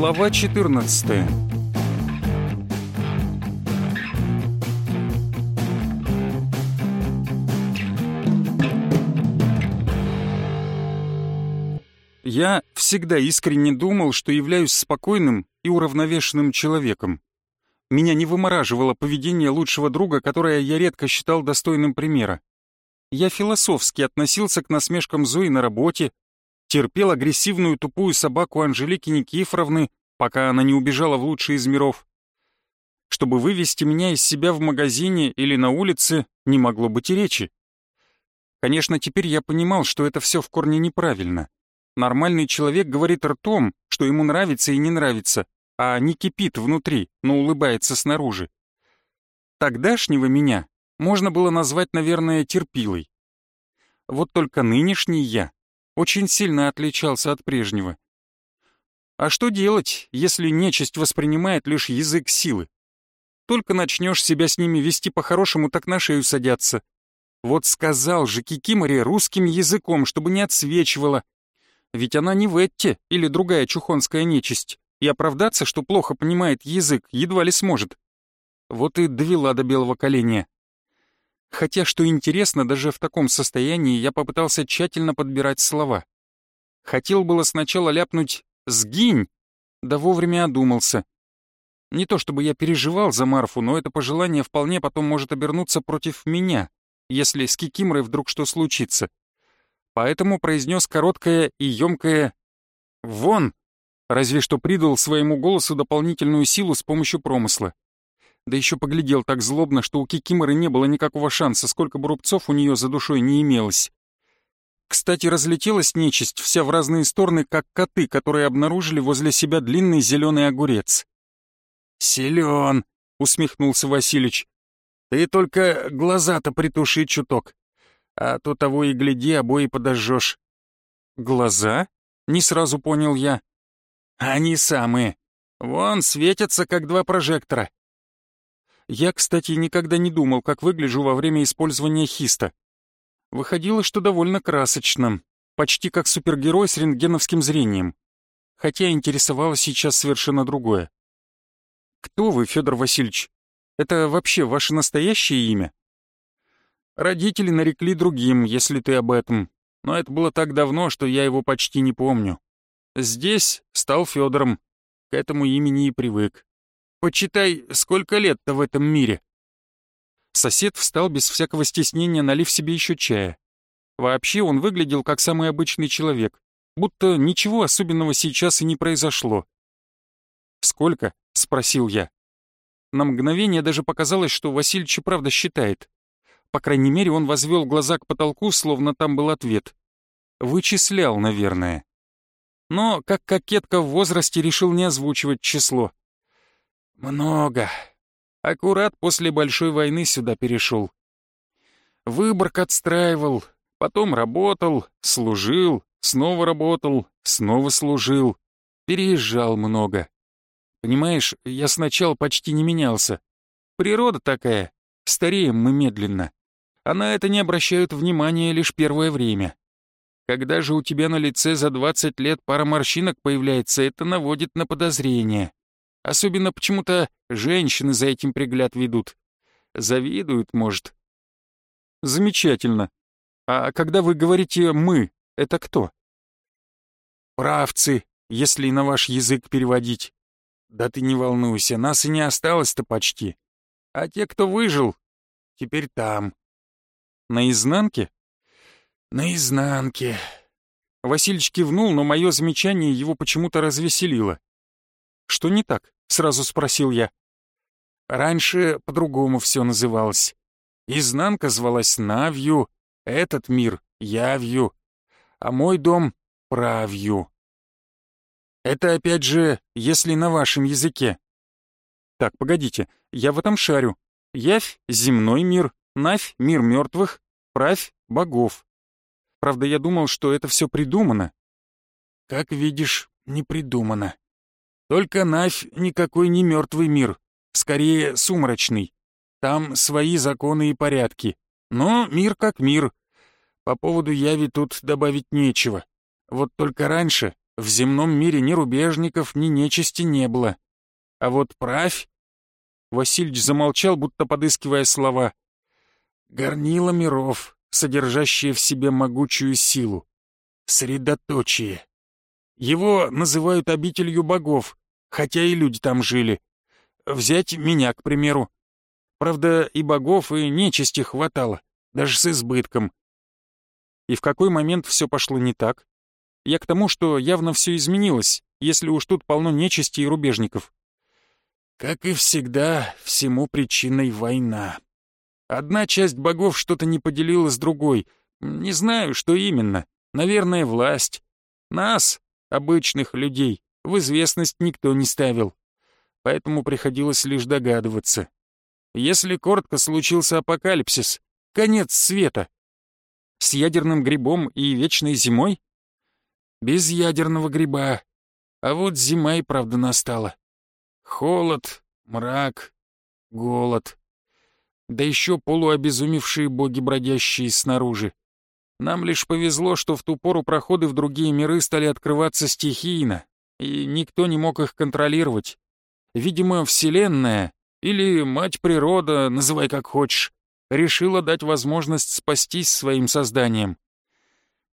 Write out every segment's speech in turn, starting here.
Глава 14 Я всегда искренне думал, что являюсь спокойным и уравновешенным человеком. Меня не вымораживало поведение лучшего друга, которое я редко считал достойным примера. Я философски относился к насмешкам Зои на работе, терпел агрессивную тупую собаку Анжелики Никифоровны, пока она не убежала в лучший из миров. Чтобы вывести меня из себя в магазине или на улице, не могло быть и речи. Конечно, теперь я понимал, что это все в корне неправильно. Нормальный человек говорит ртом, что ему нравится и не нравится, а не кипит внутри, но улыбается снаружи. Тогдашнего меня можно было назвать, наверное, терпилой. Вот только нынешний я очень сильно отличался от прежнего. А что делать, если нечисть воспринимает лишь язык силы? Только начнешь себя с ними вести по-хорошему, так на шею садятся. Вот сказал же Кикиморе русским языком, чтобы не отсвечивала. Ведь она не Ветти или другая чухонская нечисть, и оправдаться, что плохо понимает язык, едва ли сможет. Вот и довела до белого коленя. Хотя, что интересно, даже в таком состоянии я попытался тщательно подбирать слова. Хотел было сначала ляпнуть «сгинь», да вовремя одумался. Не то чтобы я переживал за Марфу, но это пожелание вполне потом может обернуться против меня, если с Кикимрой вдруг что случится. Поэтому произнес короткое и емкое «Вон!», разве что придал своему голосу дополнительную силу с помощью промысла. Да еще поглядел так злобно, что у Кикиморы не было никакого шанса, сколько бы рубцов у нее за душой не имелось. Кстати, разлетелась нечисть вся в разные стороны, как коты, которые обнаружили возле себя длинный зеленый огурец. «Силен!» — усмехнулся Василич. «Ты только глаза-то притуши чуток, а то того и гляди, обои подожжешь». «Глаза?» — не сразу понял я. «Они самые. Вон светятся, как два прожектора. Я, кстати, никогда не думал, как выгляжу во время использования хиста. Выходило, что довольно красочно, почти как супергерой с рентгеновским зрением. Хотя интересовало сейчас совершенно другое. «Кто вы, Федор Васильевич? Это вообще ваше настоящее имя?» Родители нарекли другим, если ты об этом. Но это было так давно, что я его почти не помню. Здесь стал Федором. К этому имени и привык. Почитай, сколько лет-то в этом мире?» Сосед встал без всякого стеснения, налив себе еще чая. Вообще он выглядел как самый обычный человек, будто ничего особенного сейчас и не произошло. «Сколько?» — спросил я. На мгновение даже показалось, что Васильевич правда считает. По крайней мере, он возвел глаза к потолку, словно там был ответ. Вычислял, наверное. Но, как кокетка в возрасте, решил не озвучивать число. Много. Аккурат после Большой войны сюда перешел. Выборг отстраивал, потом работал, служил, снова работал, снова служил. Переезжал много. Понимаешь, я сначала почти не менялся. Природа такая, стареем мы медленно. А на это не обращают внимания лишь первое время. Когда же у тебя на лице за 20 лет пара морщинок появляется, это наводит на подозрение. Особенно почему-то женщины за этим пригляд ведут. Завидуют, может. Замечательно. А когда вы говорите «мы», это кто? Правцы, если на ваш язык переводить. Да ты не волнуйся, нас и не осталось-то почти. А те, кто выжил, теперь там. На изнанке? На изнанке. Кивнул, но мое замечание его почему-то развеселило. «Что не так?» — сразу спросил я. «Раньше по-другому все называлось. Изнанка звалась Навью, этот мир — Явью, а мой дом — Правью. Это опять же, если на вашем языке. Так, погодите, я в этом шарю. Явь — земной мир, Навь — мир мертвых, Правь — богов. Правда, я думал, что это все придумано. Как видишь, не придумано. Только Навь никакой не мертвый мир, скорее сумрачный. Там свои законы и порядки. Но мир как мир. По поводу Яви тут добавить нечего. Вот только раньше В земном мире ни рубежников, ни нечисти не было. А вот правь...» Васильич замолчал, будто подыскивая слова. «Горнила миров, содержащие в себе могучую силу. Средоточие. Его называют обителью богов, хотя и люди там жили. Взять меня, к примеру. Правда, и богов, и нечисти хватало, даже с избытком. И в какой момент все пошло не так? Я к тому, что явно все изменилось, если уж тут полно нечисти и рубежников. Как и всегда, всему причиной война. Одна часть богов что-то не поделила с другой. Не знаю, что именно. Наверное, власть. Нас, обычных людей, в известность никто не ставил. Поэтому приходилось лишь догадываться. Если коротко случился апокалипсис, конец света. С ядерным грибом и вечной зимой? Без ядерного гриба. А вот зима и правда настала. Холод, мрак, голод. Да еще полуобезумевшие боги, бродящие снаружи. Нам лишь повезло, что в ту пору проходы в другие миры стали открываться стихийно, и никто не мог их контролировать. Видимо, Вселенная, или Мать Природа, называй как хочешь, решила дать возможность спастись своим созданием.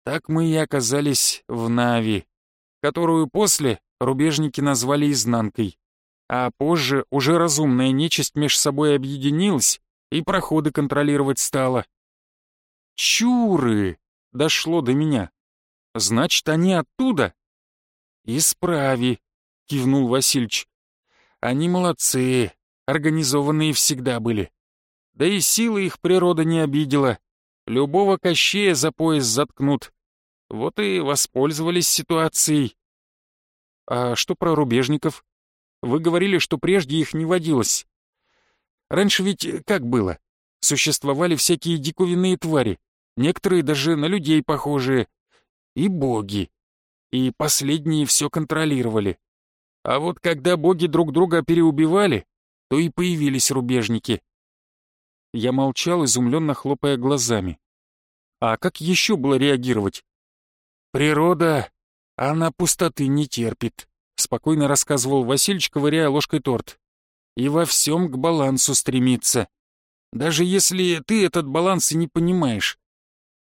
Так мы и оказались в Нави, которую после рубежники назвали изнанкой. А позже уже разумная нечисть меж собой объединилась и проходы контролировать стала. Чуры! Дошло до меня. Значит, они оттуда? Исправи, кивнул Васильич. Они молодцы, организованные всегда были. Да и силы их природа не обидела. Любого кощея за пояс заткнут. Вот и воспользовались ситуацией. А что про рубежников? Вы говорили, что прежде их не водилось. Раньше ведь как было? Существовали всякие диковинные твари, некоторые даже на людей похожие, и боги. И последние все контролировали. А вот когда боги друг друга переубивали, то и появились рубежники. Я молчал, изумленно хлопая глазами. А как еще было реагировать? Природа, она пустоты не терпит. — спокойно рассказывал Васильич, ковыряя ложкой торт. «И во всем к балансу стремится. Даже если ты этот баланс и не понимаешь.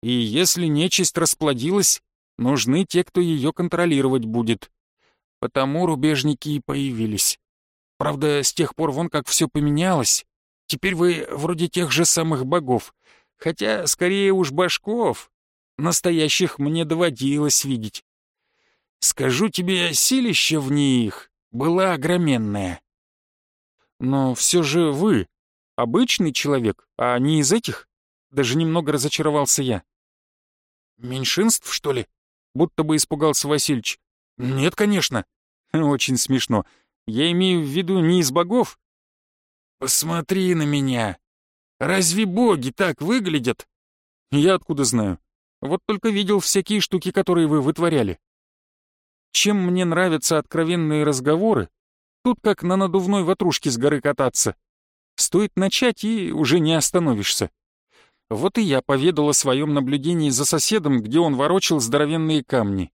И если нечисть расплодилась, нужны те, кто ее контролировать будет. Потому рубежники и появились. Правда, с тех пор вон как все поменялось. Теперь вы вроде тех же самых богов. Хотя, скорее уж, башков. Настоящих мне доводилось видеть. Скажу тебе, силище в них была огроменная. Но все же вы обычный человек, а не из этих? Даже немного разочаровался я. Меньшинств, что ли? Будто бы испугался Васильич. Нет, конечно. Очень смешно. Я имею в виду не из богов. Посмотри на меня. Разве боги так выглядят? Я откуда знаю? Вот только видел всякие штуки, которые вы вытворяли. Чем мне нравятся откровенные разговоры, тут как на надувной ватрушке с горы кататься. Стоит начать, и уже не остановишься. Вот и я поведал о своем наблюдении за соседом, где он ворочил здоровенные камни.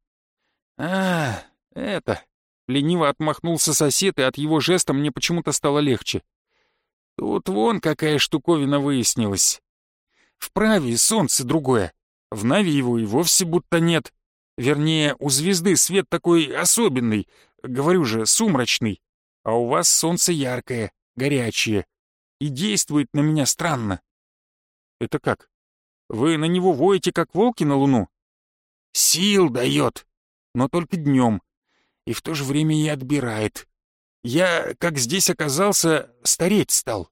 «А, это...» — лениво отмахнулся сосед, и от его жеста мне почему-то стало легче. «Тут вон какая штуковина выяснилась. Вправе солнце другое, в Нави его и вовсе будто нет. Вернее, у звезды свет такой особенный, говорю же, сумрачный, а у вас солнце яркое, горячее, и действует на меня странно. Это как? Вы на него воете, как волки на луну? Сил дает, но только днем, и в то же время и отбирает. Я, как здесь оказался, стареть стал.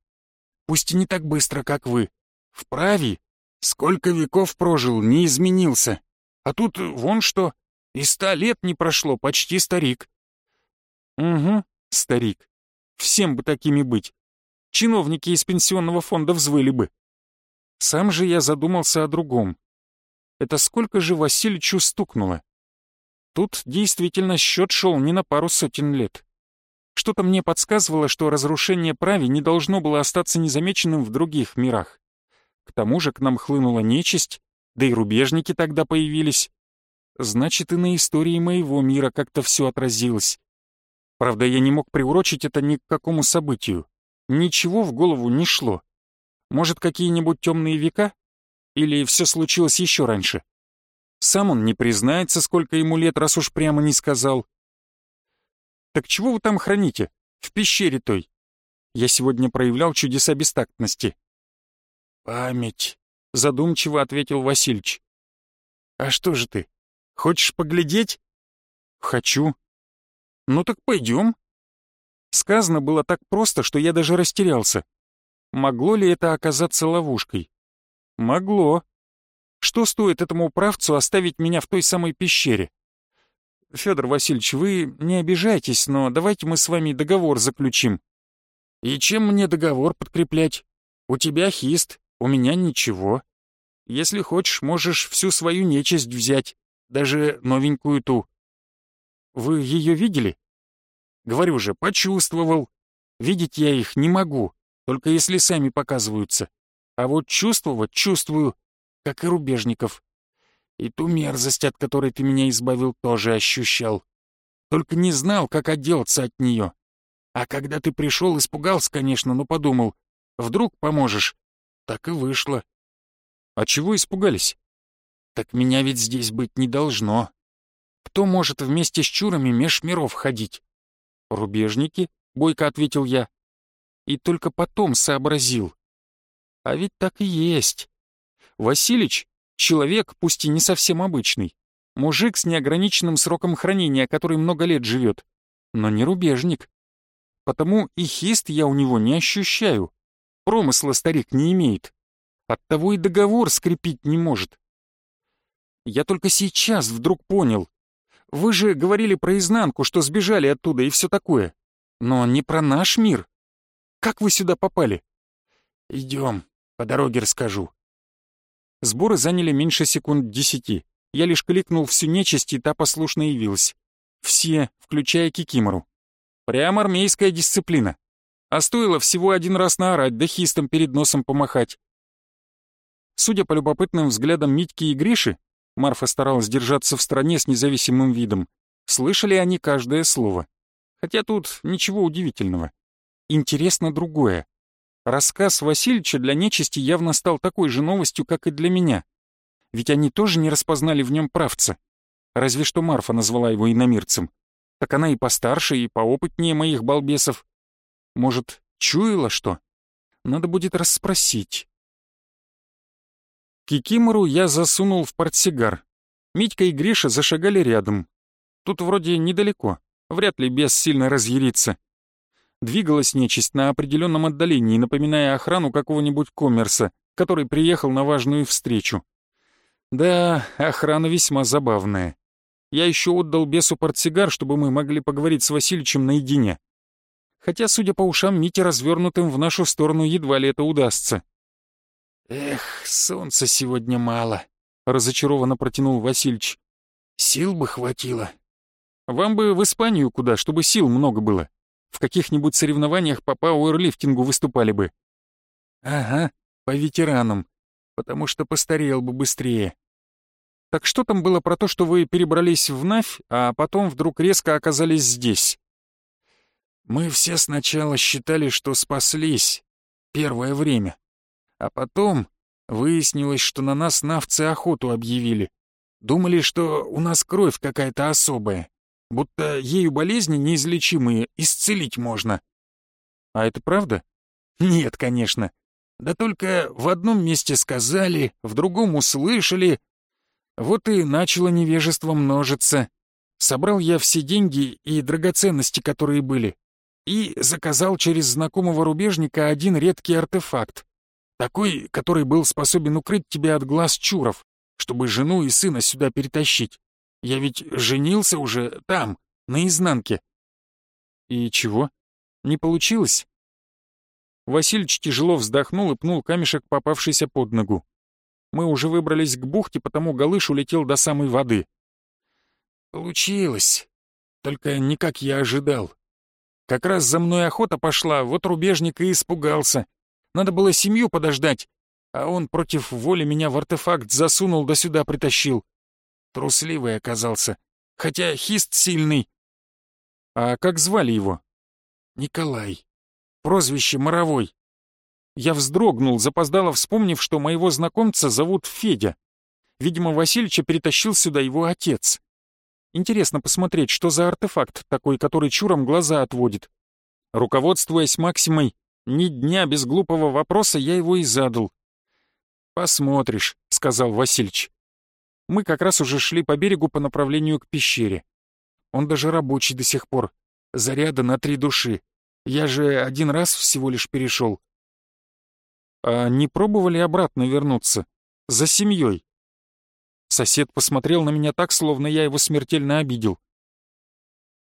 Пусть и не так быстро, как вы. Вправе, сколько веков прожил, не изменился. А тут вон что, и ста лет не прошло, почти старик. Угу, старик. Всем бы такими быть. Чиновники из пенсионного фонда взвыли бы. Сам же я задумался о другом. Это сколько же Васильичу стукнуло? Тут действительно счет шел не на пару сотен лет. Что-то мне подсказывало, что разрушение прави не должно было остаться незамеченным в других мирах. К тому же к нам хлынула нечисть, да и рубежники тогда появились. значит и на истории моего мира как-то все отразилось. Правда, я не мог приурочить это ни к какому событию. Ничего в голову не шло. Может, какие-нибудь темные века? Или все случилось еще раньше? Сам он не признается, сколько ему лет, раз уж прямо не сказал. «Так чего вы там храните? В пещере той?» Я сегодня проявлял чудеса бестактности. «Память», — задумчиво ответил Васильич. «А что же ты, хочешь поглядеть?» «Хочу». «Ну так пойдем». Сказано было так просто, что я даже растерялся. Могло ли это оказаться ловушкой? Могло. Что стоит этому управцу оставить меня в той самой пещере? Федор Васильевич, вы не обижайтесь, но давайте мы с вами договор заключим. И чем мне договор подкреплять? У тебя хист, у меня ничего. Если хочешь, можешь всю свою нечисть взять, даже новенькую ту. Вы ее видели? Говорю же, почувствовал. Видеть я их не могу, только если сами показываются. А вот чувствовать чувствую, как и рубежников. И ту мерзость, от которой ты меня избавил, тоже ощущал. Только не знал, как отделаться от нее. А когда ты пришел, испугался, конечно, но подумал, вдруг поможешь. Так и вышло. А чего испугались? Так меня ведь здесь быть не должно. Кто может вместе с чурами меж миров ходить? Рубежники, бойко ответил я. И только потом сообразил. А ведь так и есть. Василич — человек, пусть и не совсем обычный. Мужик с неограниченным сроком хранения, который много лет живет. Но не рубежник. Потому и хист я у него не ощущаю. Промысла старик не имеет. Оттого и договор скрепить не может. Я только сейчас вдруг понял. Вы же говорили про изнанку, что сбежали оттуда и все такое. Но не про наш мир. Как вы сюда попали? Идем, по дороге расскажу. Сборы заняли меньше секунд десяти. Я лишь кликнул всю нечисть, и та послушно явилась. Все, включая Кикимору. Прямо армейская дисциплина. А стоило всего один раз наорать, да хистом перед носом помахать. Судя по любопытным взглядам Митьки и Гриши, Марфа старалась держаться в стороне с независимым видом, слышали они каждое слово. Хотя тут ничего удивительного. Интересно другое. Рассказ Васильевича для нечисти явно стал такой же новостью, как и для меня. Ведь они тоже не распознали в нем правца. Разве что Марфа назвала его иномирцем. Так она и постарше, и поопытнее моих балбесов. Может, чуяла что? Надо будет расспросить. Кикимору я засунул в портсигар. Митька и Гриша зашагали рядом. Тут вроде недалеко, вряд ли бес сильно разъярится. Двигалась нечисть на определенном отдалении, напоминая охрану какого-нибудь коммерса, который приехал на важную встречу. Да, охрана весьма забавная. Я еще отдал бесу портсигар, чтобы мы могли поговорить с Васильичем наедине. Хотя, судя по ушам, Мите развернутым в нашу сторону едва ли это удастся. «Эх, солнца сегодня мало», — разочарованно протянул Васильич. «Сил бы хватило». «Вам бы в Испанию куда, чтобы сил много было. В каких-нибудь соревнованиях по пауэрлифтингу выступали бы». «Ага, по ветеранам, потому что постарел бы быстрее». «Так что там было про то, что вы перебрались в Навь, а потом вдруг резко оказались здесь?» «Мы все сначала считали, что спаслись. Первое время. А потом выяснилось, что на нас навцы охоту объявили. Думали, что у нас кровь какая-то особая, будто ею болезни неизлечимые исцелить можно. А это правда? Нет, конечно. Да только в одном месте сказали, в другом услышали. Вот и начало невежество множиться. Собрал я все деньги и драгоценности, которые были, и заказал через знакомого рубежника один редкий артефакт. Такой, который был способен укрыть тебя от глаз чуров, чтобы жену и сына сюда перетащить. Я ведь женился уже там, на изнанке. И чего? Не получилось? Васильич тяжело вздохнул и пнул камешек, попавшийся под ногу. Мы уже выбрались к бухте, потому Галыш улетел до самой воды. Получилось. Только не как я ожидал. Как раз за мной охота пошла, вот рубежник и испугался. Надо было семью подождать, а он против воли меня в артефакт засунул да сюда притащил. Трусливый оказался. Хотя хист сильный. А как звали его? Николай. Прозвище Моровой. Я вздрогнул, запоздало вспомнив, что моего знакомца зовут Федя. Видимо, Васильича перетащил сюда его отец. Интересно посмотреть, что за артефакт такой, который чуром глаза отводит. Руководствуясь Максимой, ни дня без глупого вопроса я его и задал. «Посмотришь», — сказал Васильич. Мы как раз уже шли по берегу по направлению к пещере. Он даже рабочий до сих пор. Заряда на три души. Я же один раз всего лишь перешел. А не пробовали обратно вернуться? За семьей? Сосед посмотрел на меня так, словно я его смертельно обидел.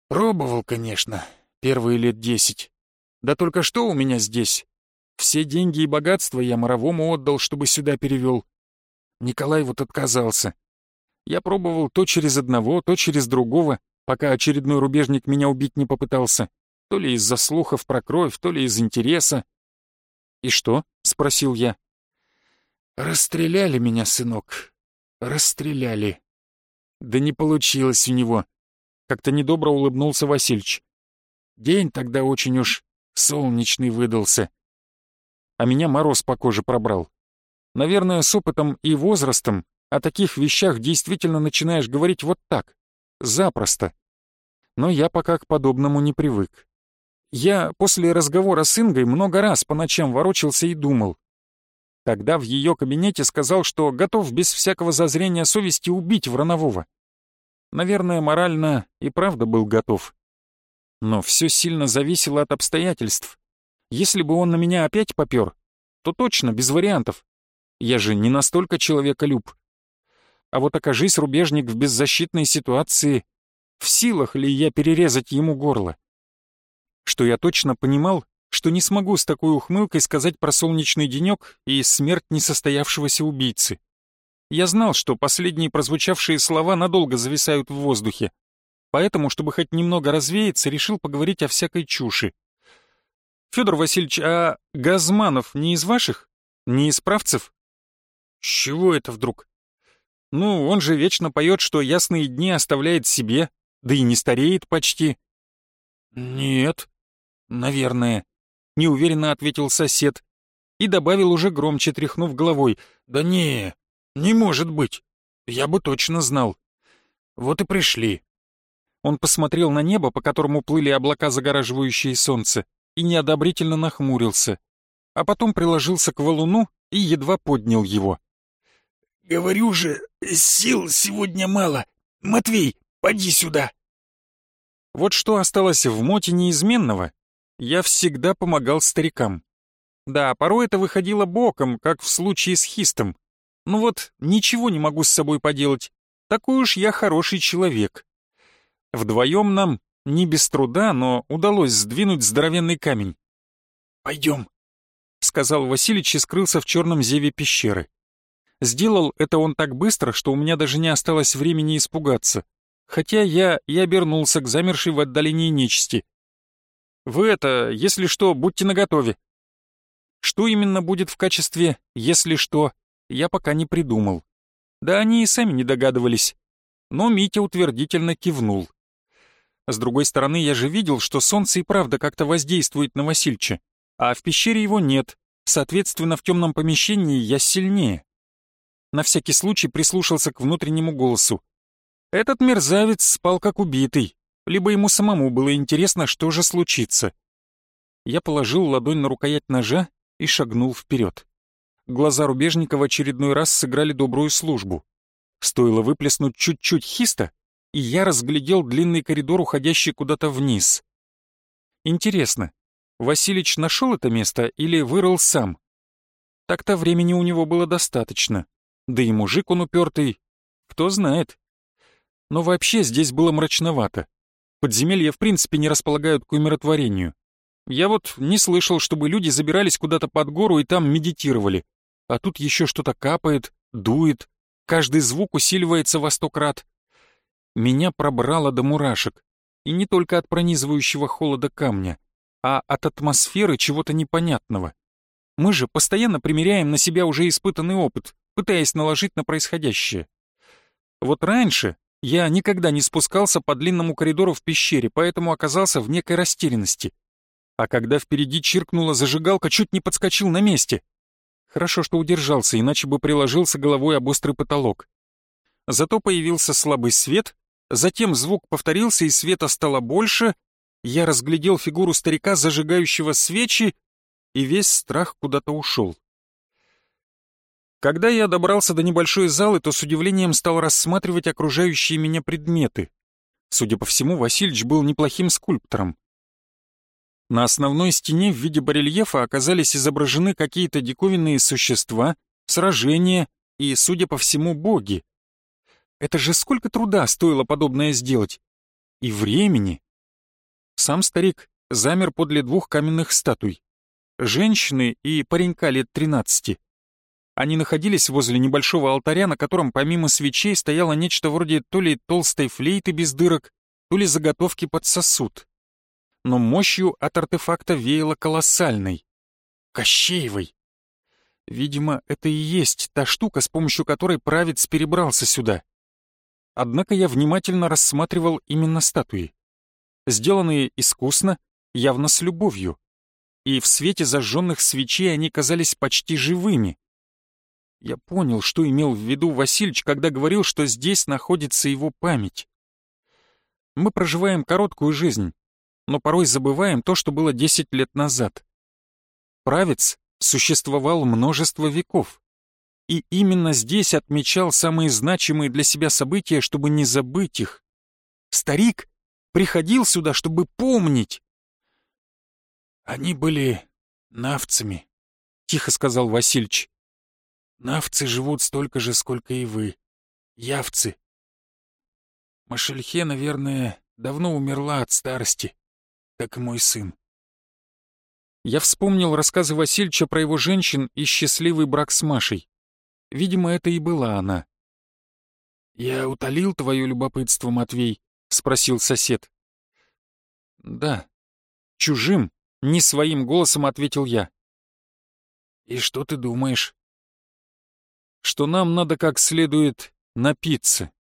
Пробовал, конечно, первые лет десять. Да только что у меня здесь? Все деньги и богатства я Моровому отдал, чтобы сюда перевел. Николай вот отказался. Я пробовал то через одного, то через другого, пока очередной рубежник меня убить не попытался. То ли из-за слухов про кровь, то ли из интереса. «И что?» — спросил я. «Расстреляли меня, сынок. Расстреляли». «Да не получилось у него». Как-то недобро улыбнулся Васильич. «День тогда очень уж солнечный выдался. А меня мороз по коже пробрал. Наверное, с опытом и возрастом о таких вещах действительно начинаешь говорить вот так, запросто. Но я пока к подобному не привык. Я после разговора с Ингой много раз по ночам ворочался и думал. Тогда в ее кабинете сказал, что готов без всякого зазрения совести убить Вранового. Наверное, морально и правда был готов. Но все сильно зависело от обстоятельств. Если бы он на меня опять попер, то точно, без вариантов. Я же не настолько человеколюб, а вот окажись рубежник в беззащитной ситуации, в силах ли я перерезать ему горло? Что я точно понимал, что не смогу с такой ухмылкой сказать про солнечный денек и смерть несостоявшегося убийцы. Я знал, что последние прозвучавшие слова надолго зависают в воздухе, поэтому, чтобы хоть немного развеяться, решил поговорить о всякой чуши. «Федор Васильевич, а Газманов не из ваших? Не из правцев?» «С чего это вдруг?» Ну, он же вечно поет, что ясные дни оставляет себе, да и не стареет почти. Нет, наверное, неуверенно ответил сосед и добавил уже громче, тряхнув головой. Да не, не может быть. Я бы точно знал. Вот и пришли. Он посмотрел на небо, по которому плыли облака, загораживающие солнце, и неодобрительно нахмурился, а потом приложился к валуну и едва поднял его. «Говорю же, сил сегодня мало. Матвей, поди сюда!» Вот что осталось в моте неизменного. Я всегда помогал старикам. Да, порой это выходило боком, как в случае с хистом. Ну вот, ничего не могу с собой поделать. Такой уж я хороший человек. Вдвоем нам, не без труда, но удалось сдвинуть здоровенный камень. «Пойдем», — сказал Василич и скрылся в черном зеве пещеры. Сделал это он так быстро, что у меня даже не осталось времени испугаться. Хотя я и обернулся к замершей в отдалении нечисти. «Вы это, если что, будьте наготове». Что именно будет в качестве «если что», я пока не придумал. Да они и сами не догадывались. Но Митя утвердительно кивнул. С другой стороны, я же видел, что солнце и правда как-то воздействует на Васильча, а в пещере его нет, соответственно, в темном помещении я сильнее на всякий случай прислушался к внутреннему голосу. Этот мерзавец спал как убитый, либо ему самому было интересно, что же случится. Я положил ладонь на рукоять ножа и шагнул вперед. Глаза рубежника в очередной раз сыграли добрую службу. Стоило выплеснуть чуть-чуть хиста, и я разглядел длинный коридор, уходящий куда-то вниз. Интересно, Василич нашел это место или вырыл сам? Так-то времени у него было достаточно. Да и мужик он упертый. Кто знает. Но вообще здесь было мрачновато. Подземелья в принципе не располагают к умиротворению. Я вот не слышал, чтобы люди забирались куда-то под гору и там медитировали. А тут еще что-то капает, дует, каждый звук усиливается во сто крат. Меня пробрало до мурашек. И не только от пронизывающего холода камня, а от атмосферы чего-то непонятного. Мы же постоянно примеряем на себя уже испытанный опыт, пытаясь наложить на происходящее. Вот раньше я никогда не спускался по длинному коридору в пещере, поэтому оказался в некой растерянности. А когда впереди чиркнула зажигалка, чуть не подскочил на месте. Хорошо, что удержался, иначе бы приложился головой об острый потолок. Зато появился слабый свет, затем звук повторился и света стало больше, я разглядел фигуру старика, зажигающего свечи, и весь страх куда-то ушел. Когда я добрался до небольшой залы, то с удивлением стал рассматривать окружающие меня предметы. Судя по всему, Васильич был неплохим скульптором. На основной стене в виде барельефа оказались изображены какие-то диковинные существа, сражения и, судя по всему, боги. Это же сколько труда стоило подобное сделать? И времени. Сам старик замер подле двух каменных статуй. Женщины и паренька лет тринадцати. Они находились возле небольшого алтаря, на котором помимо свечей стояло нечто вроде то ли толстой флейты без дырок, то ли заготовки под сосуд но мощью от артефакта веяло колоссальной. Кощеевой. Видимо, это и есть та штука, с помощью которой правец перебрался сюда. Однако я внимательно рассматривал именно статуи. Сделанные искусно, явно с любовью. И в свете зажженных свечей они казались почти живыми. Я понял, что имел в виду Васильич, когда говорил, что здесь находится его память. Мы проживаем короткую жизнь, но порой забываем то, что было 10 лет назад. Правец существовал множество веков. И именно здесь отмечал самые значимые для себя события, чтобы не забыть их. Старик приходил сюда, чтобы помнить. «Они были навцами», — тихо сказал Васильич. «Навцы живут столько же, сколько и вы. Явцы. Машельхе, наверное, давно умерла от старости как и мой сын. Я вспомнил рассказы Васильча про его женщин и счастливый брак с Машей. Видимо, это и была она. «Я утолил твое любопытство, Матвей?» — спросил сосед. «Да». Чужим, не своим голосом ответил я. «И что ты думаешь?» «Что нам надо как следует напиться».